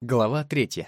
Глава 3.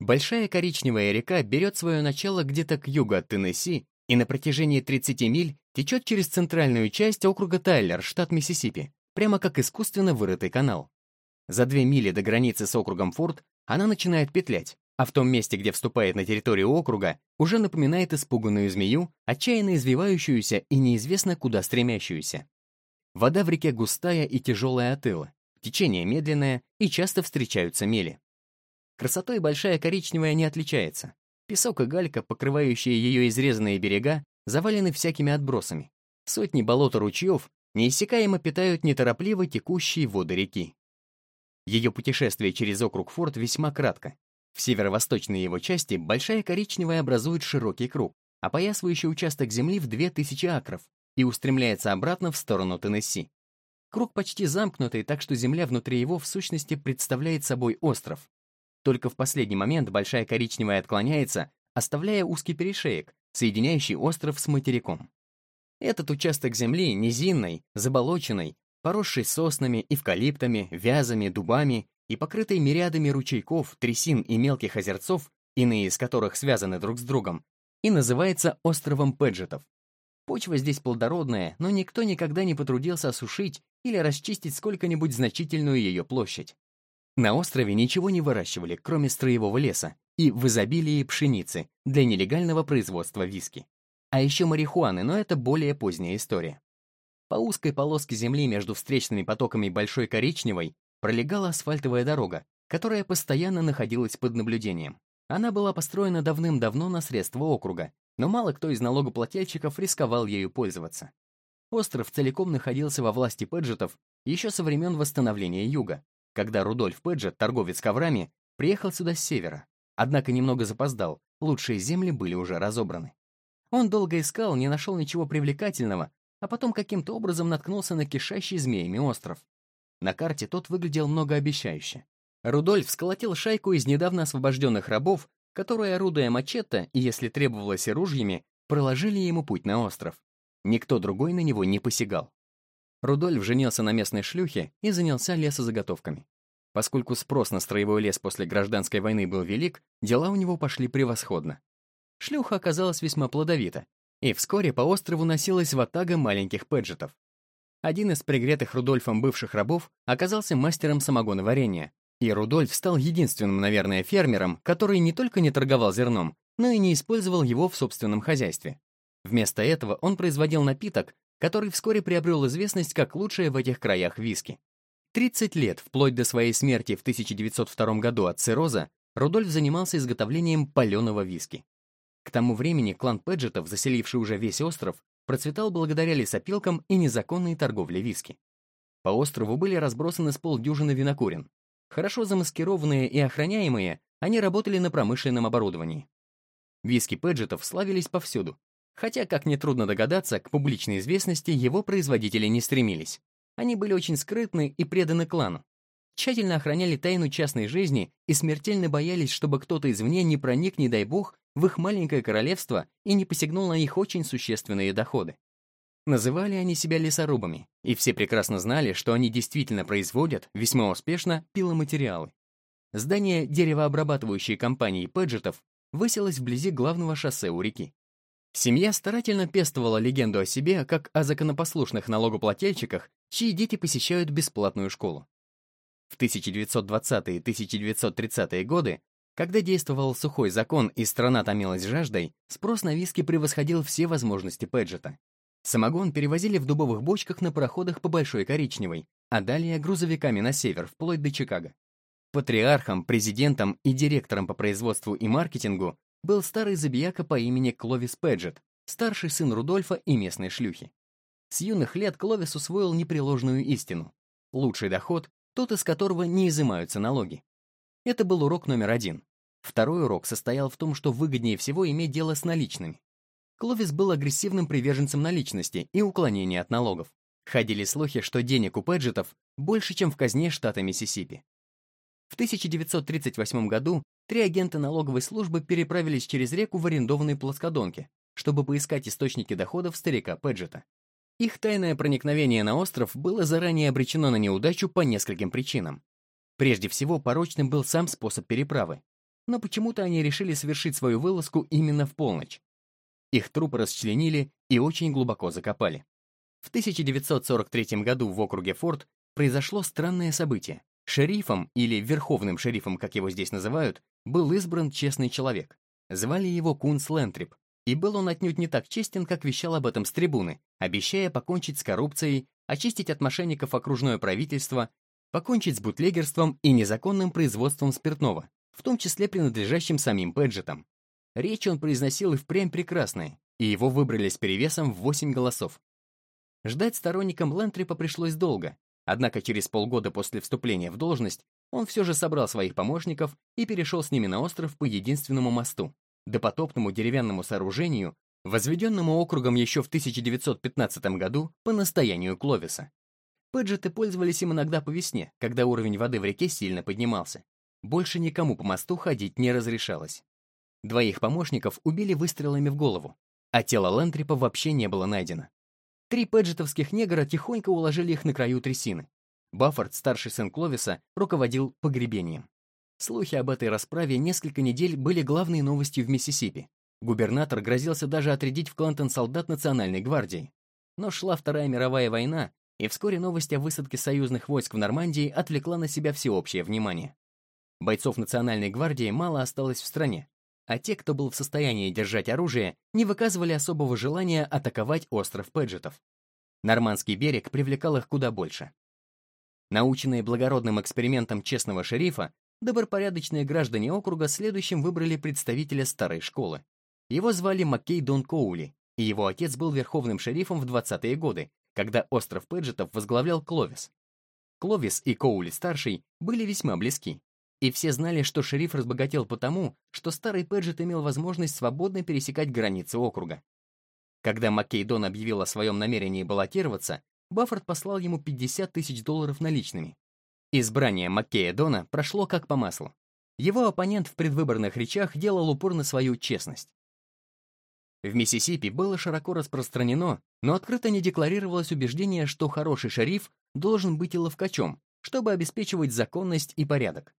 Большая коричневая река берет свое начало где-то к югу от Теннесси и на протяжении 30 миль течет через центральную часть округа Тайлер, штат Миссисипи, прямо как искусственно вырытый канал. За две мили до границы с округом Форд она начинает петлять, а в том месте, где вступает на территорию округа, уже напоминает испуганную змею, отчаянно извивающуюся и неизвестно куда стремящуюся. Вода в реке густая и тяжелая от ила, Течение медленное и часто встречаются мели. Красотой большая коричневая не отличается. Песок и галька, покрывающие ее изрезанные берега, завалены всякими отбросами. Сотни болот и ручьев неиссякаемо питают неторопливо текущие воды реки. Ее путешествие через округ Форт весьма кратко. В северо-восточной его части большая коричневая образует широкий круг, опоясывающий участок земли в 2000 акров, и устремляется обратно в сторону Теннесси. Круг почти замкнутый, так что земля внутри его в сущности представляет собой остров. Только в последний момент большая коричневая отклоняется, оставляя узкий перешеек, соединяющий остров с материком. Этот участок земли низинный, заболоченный, поросший соснами, эвкалиптами, вязами, дубами и покрытый мириадами ручейков, трясин и мелких озерцов, иные из которых связаны друг с другом, и называется островом Педжетов. Почва здесь плодородная, но никто никогда не потрудился осушить или расчистить сколько-нибудь значительную ее площадь. На острове ничего не выращивали, кроме строевого леса, и в изобилии пшеницы для нелегального производства виски. А еще марихуаны, но это более поздняя история. По узкой полоске земли между встречными потоками Большой Коричневой пролегала асфальтовая дорога, которая постоянно находилась под наблюдением. Она была построена давным-давно на средства округа, но мало кто из налогоплательщиков рисковал ею пользоваться. Остров целиком находился во власти Педжетов еще со времен восстановления Юга, когда Рудольф Педжет, торговец коврами, приехал сюда с севера. Однако немного запоздал, лучшие земли были уже разобраны. Он долго искал, не нашел ничего привлекательного, а потом каким-то образом наткнулся на кишащий змеями остров. На карте тот выглядел многообещающе. Рудольф сколотил шайку из недавно освобожденных рабов, которые, орудуя мачете и, если требовалось, и ружьями, проложили ему путь на остров. Никто другой на него не посягал. Рудольф женился на местной шлюхе и занялся лесозаготовками. Поскольку спрос на строевой лес после гражданской войны был велик, дела у него пошли превосходно. Шлюха оказалась весьма плодовита, и вскоре по острову носилась ватага маленьких пэджетов. Один из пригретых Рудольфом бывших рабов оказался мастером самогоноварения, и Рудольф стал единственным, наверное, фермером, который не только не торговал зерном, но и не использовал его в собственном хозяйстве. Вместо этого он производил напиток, который вскоре приобрел известность как лучшее в этих краях виски. 30 лет, вплоть до своей смерти в 1902 году от цирроза, Рудольф занимался изготовлением паленого виски. К тому времени клан Педжетов, заселивший уже весь остров, процветал благодаря лесопилкам и незаконной торговле виски. По острову были разбросаны с полдюжины винокурен. Хорошо замаскированные и охраняемые, они работали на промышленном оборудовании. Виски Педжетов славились повсюду, Хотя, как нетрудно догадаться, к публичной известности его производители не стремились. Они были очень скрытны и преданы клану. Тщательно охраняли тайну частной жизни и смертельно боялись, чтобы кто-то извне не проник, не дай бог, в их маленькое королевство и не посягнул на их очень существенные доходы. Называли они себя лесорубами, и все прекрасно знали, что они действительно производят, весьма успешно, пиломатериалы. Здание деревообрабатывающей компании Педжетов высилось вблизи главного шоссе у реки. Семья старательно пестовала легенду о себе как о законопослушных налогоплательщиках, чьи дети посещают бесплатную школу. В 1920-1930-е годы, когда действовал сухой закон и страна томилась жаждой, спрос на виски превосходил все возможности Педжета. Самогон перевозили в дубовых бочках на пароходах по Большой Коричневой, а далее грузовиками на север, вплоть до Чикаго. Патриархом, президентом и директором по производству и маркетингу был старый забияка по имени Кловис Педжет, старший сын Рудольфа и местной шлюхи. С юных лет Кловис усвоил непреложную истину. Лучший доход — тот, из которого не изымаются налоги. Это был урок номер один. Второй урок состоял в том, что выгоднее всего иметь дело с наличными. Кловис был агрессивным приверженцем наличности и уклонения от налогов. Ходили слухи, что денег у Педжетов больше, чем в казне штата Миссисипи. В 1938 году три агента налоговой службы переправились через реку в арендованной плоскодонке, чтобы поискать источники доходов старика Педжета. Их тайное проникновение на остров было заранее обречено на неудачу по нескольким причинам. Прежде всего, порочным был сам способ переправы. Но почему-то они решили совершить свою вылазку именно в полночь. Их трупы расчленили и очень глубоко закопали. В 1943 году в округе Форт произошло странное событие. Шерифом, или верховным шерифом, как его здесь называют, был избран честный человек. Звали его Кунс Лентрип, и был он отнюдь не так честен, как вещал об этом с трибуны, обещая покончить с коррупцией, очистить от мошенников окружное правительство, покончить с бутлегерством и незаконным производством спиртного, в том числе принадлежащим самим Пэджетам. Речь он произносил и впрямь прекрасные, и его выбрали с перевесом в 8 голосов. Ждать сторонникам Лентрипа пришлось долго, однако через полгода после вступления в должность он все же собрал своих помощников и перешел с ними на остров по единственному мосту, допотопному деревянному сооружению, возведенному округом еще в 1915 году по настоянию Кловиса. Пэджеты пользовались им иногда по весне, когда уровень воды в реке сильно поднимался. Больше никому по мосту ходить не разрешалось. Двоих помощников убили выстрелами в голову, а тело Лэнтрипа вообще не было найдено. Три пэджетовских негра тихонько уложили их на краю трясины. Баффорд, старший сын Кловиса, руководил погребением. Слухи об этой расправе несколько недель были главной новостью в Миссисипи. Губернатор грозился даже отрядить в Клантон солдат Национальной гвардии. Но шла Вторая мировая война, и вскоре новость о высадке союзных войск в Нормандии отвлекла на себя всеобщее внимание. Бойцов Национальной гвардии мало осталось в стране, а те, кто был в состоянии держать оружие, не выказывали особого желания атаковать остров Пэджетов. Нормандский берег привлекал их куда больше. Наученные благородным экспериментом честного шерифа, добропорядочные граждане округа следующим выбрали представителя старой школы. Его звали Маккей Дон Коули, и его отец был верховным шерифом в 20-е годы, когда остров Пэджетов возглавлял Кловис. Кловис и Коули-старший были весьма близки, и все знали, что шериф разбогател потому, что старый Пэджет имел возможность свободно пересекать границы округа. Когда Маккей Дон объявил о своем намерении баллотироваться, Баффорд послал ему 50 тысяч долларов наличными, Избрание Маккея Дона прошло как по маслу. Его оппонент в предвыборных речах делал упор на свою честность. В Миссисипи было широко распространено, но открыто не декларировалось убеждение, что хороший шериф должен быть и ловкачом, чтобы обеспечивать законность и порядок.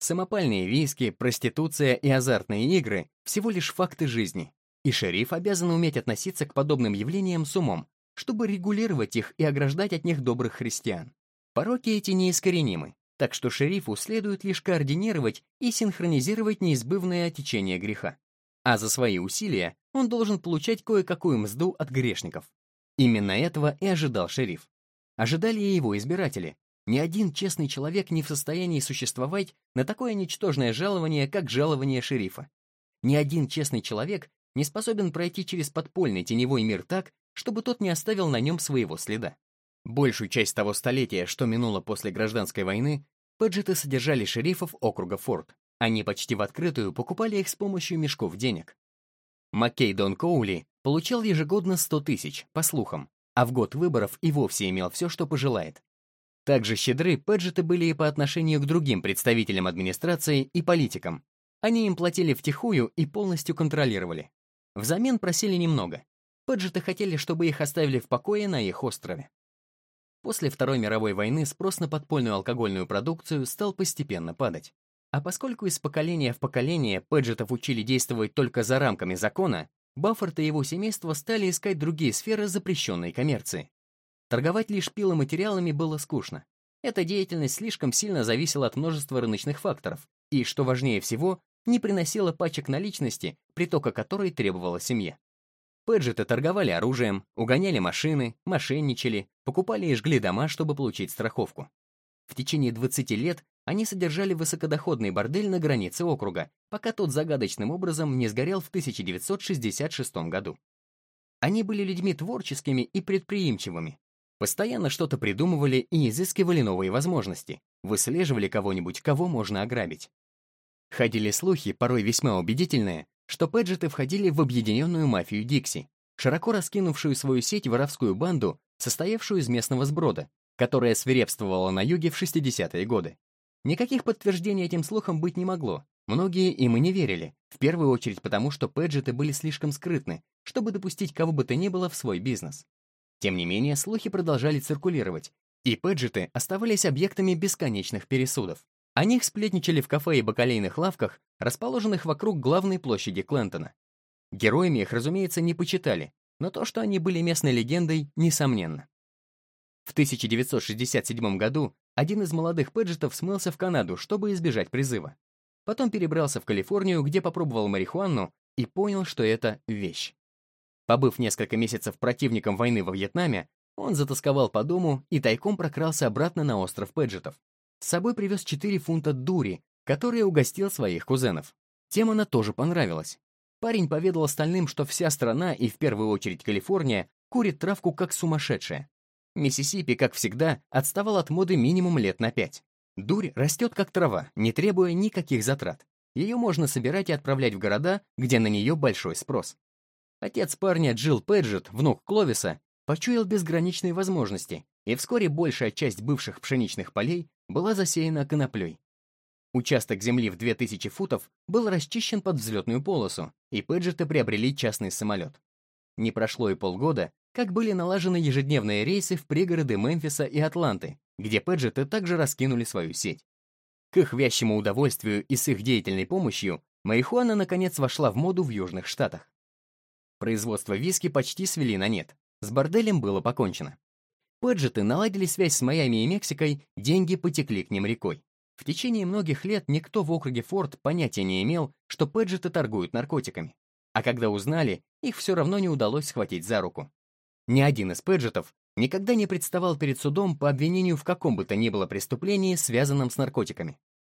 Самопальные виски, проституция и азартные игры — всего лишь факты жизни, и шериф обязан уметь относиться к подобным явлениям с умом, чтобы регулировать их и ограждать от них добрых христиан. Пороки эти неискоренимы, так что шерифу следует лишь координировать и синхронизировать неизбывное течение греха. А за свои усилия он должен получать кое-какую мзду от грешников. Именно этого и ожидал шериф. Ожидали и его избиратели. Ни один честный человек не в состоянии существовать на такое ничтожное жалование, как жалование шерифа. Ни один честный человек не способен пройти через подпольный теневой мир так, чтобы тот не оставил на нем своего следа. Большую часть того столетия, что минуло после гражданской войны, пэджеты содержали шерифов округа Форд. Они почти в открытую покупали их с помощью мешков денег. Маккей Дон Коули получал ежегодно 100 тысяч, по слухам, а в год выборов и вовсе имел все, что пожелает. Также щедры пэджеты были и по отношению к другим представителям администрации и политикам. Они им платили втихую и полностью контролировали. Взамен просили немного. Пэджеты хотели, чтобы их оставили в покое на их острове. После Второй мировой войны спрос на подпольную алкогольную продукцию стал постепенно падать. А поскольку из поколения в поколение Пэджетов учили действовать только за рамками закона, Баффорд и его семейство стали искать другие сферы запрещенной коммерции. Торговать лишь пиломатериалами было скучно. Эта деятельность слишком сильно зависела от множества рыночных факторов и, что важнее всего, не приносила пачек наличности, притока которой требовала семье. Пэджеты торговали оружием, угоняли машины, мошенничали, покупали и жгли дома, чтобы получить страховку. В течение 20 лет они содержали высокодоходный бордель на границе округа, пока тот загадочным образом не сгорел в 1966 году. Они были людьми творческими и предприимчивыми, постоянно что-то придумывали и изыскивали новые возможности, выслеживали кого-нибудь, кого можно ограбить. Ходили слухи, порой весьма убедительные, что Пэджеты входили в объединенную мафию Дикси, широко раскинувшую свою сеть воровскую банду, состоявшую из местного сброда, которая свирепствовала на юге в 60-е годы. Никаких подтверждений этим слухам быть не могло. Многие им и не верили, в первую очередь потому, что Пэджеты были слишком скрытны, чтобы допустить кого бы то ни было в свой бизнес. Тем не менее, слухи продолжали циркулировать, и Пэджеты оставались объектами бесконечных пересудов. О них сплетничали в кафе и бакалейных лавках, расположенных вокруг главной площади Клентона. Героями их, разумеется, не почитали, но то, что они были местной легендой, несомненно. В 1967 году один из молодых Пэджетов смылся в Канаду, чтобы избежать призыва. Потом перебрался в Калифорнию, где попробовал марихуану и понял, что это вещь. Побыв несколько месяцев противником войны во Вьетнаме, он затасковал по дому и тайком прокрался обратно на остров Пэджетов. С собой привез 4 фунта дури, которые угостил своих кузенов. Тем она тоже понравилась. Парень поведал остальным, что вся страна, и в первую очередь Калифорния, курит травку как сумасшедшая. Миссисипи, как всегда, отставал от моды минимум лет на пять. Дурь растет как трава, не требуя никаких затрат. Ее можно собирать и отправлять в города, где на нее большой спрос. Отец парня Джилл Пэджет, внук Кловиса, почуял безграничные возможности, и вскоре большая часть бывших пшеничных полей была засеяна коноплей. Участок земли в 2000 футов был расчищен под взлетную полосу, и Пэджеты приобрели частный самолет. Не прошло и полгода, как были налажены ежедневные рейсы в пригороды Мемфиса и Атланты, где Пэджеты также раскинули свою сеть. К их вящему удовольствию и с их деятельной помощью марихуана наконец вошла в моду в Южных Штатах. Производство виски почти свели на нет, с борделем было покончено. Пэджеты наладили связь с Майами и Мексикой, деньги потекли к ним рекой. В течение многих лет никто в округе Форд понятия не имел, что Пэджеты торгуют наркотиками. А когда узнали, их все равно не удалось схватить за руку. Ни один из Пэджетов никогда не представал перед судом по обвинению в каком бы то ни было преступлении, связанном с наркотиками.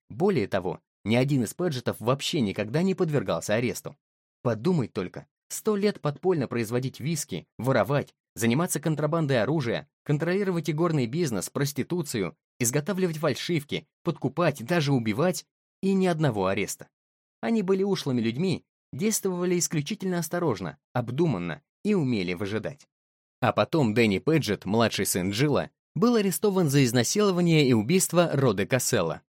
Более того, ни один из Пэджетов вообще никогда не подвергался аресту. Подумать только, сто лет подпольно производить виски, воровать, заниматься контрабандой оружия, контролировать игорный бизнес, проституцию, изготавливать фальшивки, подкупать, даже убивать, и ни одного ареста. Они были ушлыми людьми, действовали исключительно осторожно, обдуманно и умели выжидать. А потом Дэнни Пэджетт, младший сын Джилла, был арестован за изнасилование и убийство Роды Касселла.